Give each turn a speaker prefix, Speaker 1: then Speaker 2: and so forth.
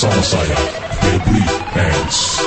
Speaker 1: Song Saga, Baby Ants.